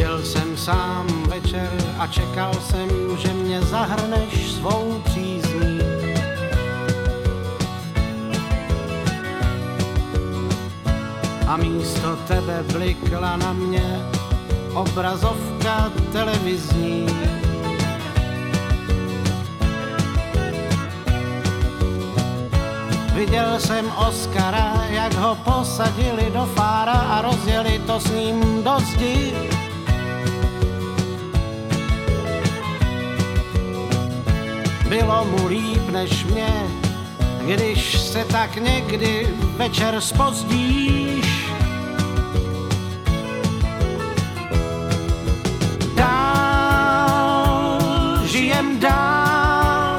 Seděl jsem sám večer a čekal jsem, že mě zahrneš svou přízní. A místo tebe blikla na mě obrazovka televizní. Viděl jsem Oscara, jak ho posadili do fára a rozjeli to s ním do zdi. Bylo mu líp než mě, když se tak někdy večer spozdíš. Dál, žijem dál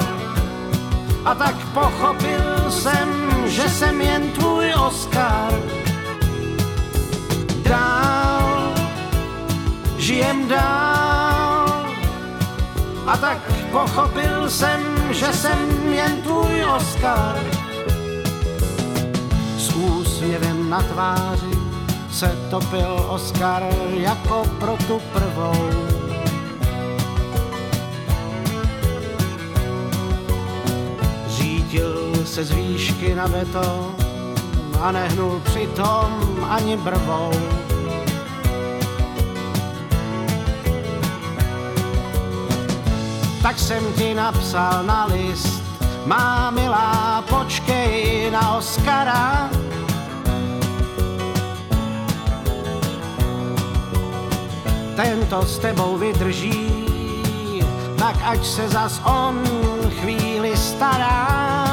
a tak pochopil jsem, že jsem jen tvůj Oscar. Dál, žijem dál a tak pochopil jsem, že jsem jen tvůj Oscar. S úsměvem na tváři se topil Oscar jako pro tu prvou. Řídil se z výšky na beton a nehnul přitom ani brvou. Tak jsem ti napsal na list, má milá, počkej na Oscara. Tento s tebou vydrží, tak ať se zas on chvíli stará.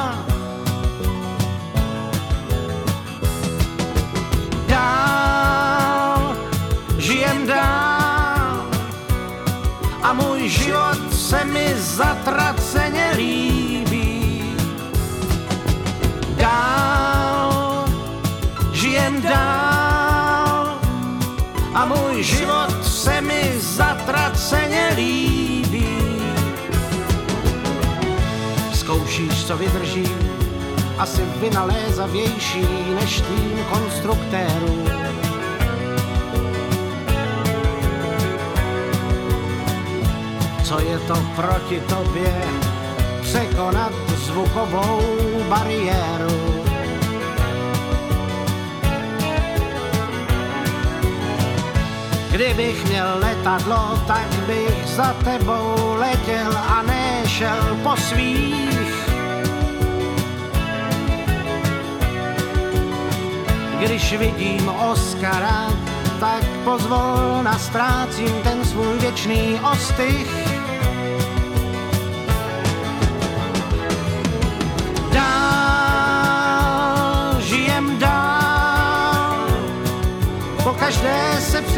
A můj život se mi zatraceně líbí. Dál, žijem dál a můj život se mi zatraceně líbí. Zkoušíš, co vydrží, asi vynalézavější než tým konstruktérů. Co je to proti tobě, překonat zvukovou bariéru. Kdybych měl letadlo, tak bych za tebou letěl a nešel po svých. Když vidím Oscara, tak pozvolna ztrácím ten svůj věčný ostych.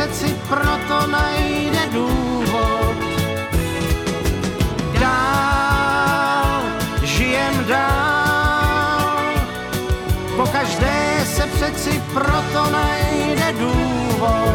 Přeci proto najde důvod. Dál, žijem dál, po každé se přeci proto najde důvod.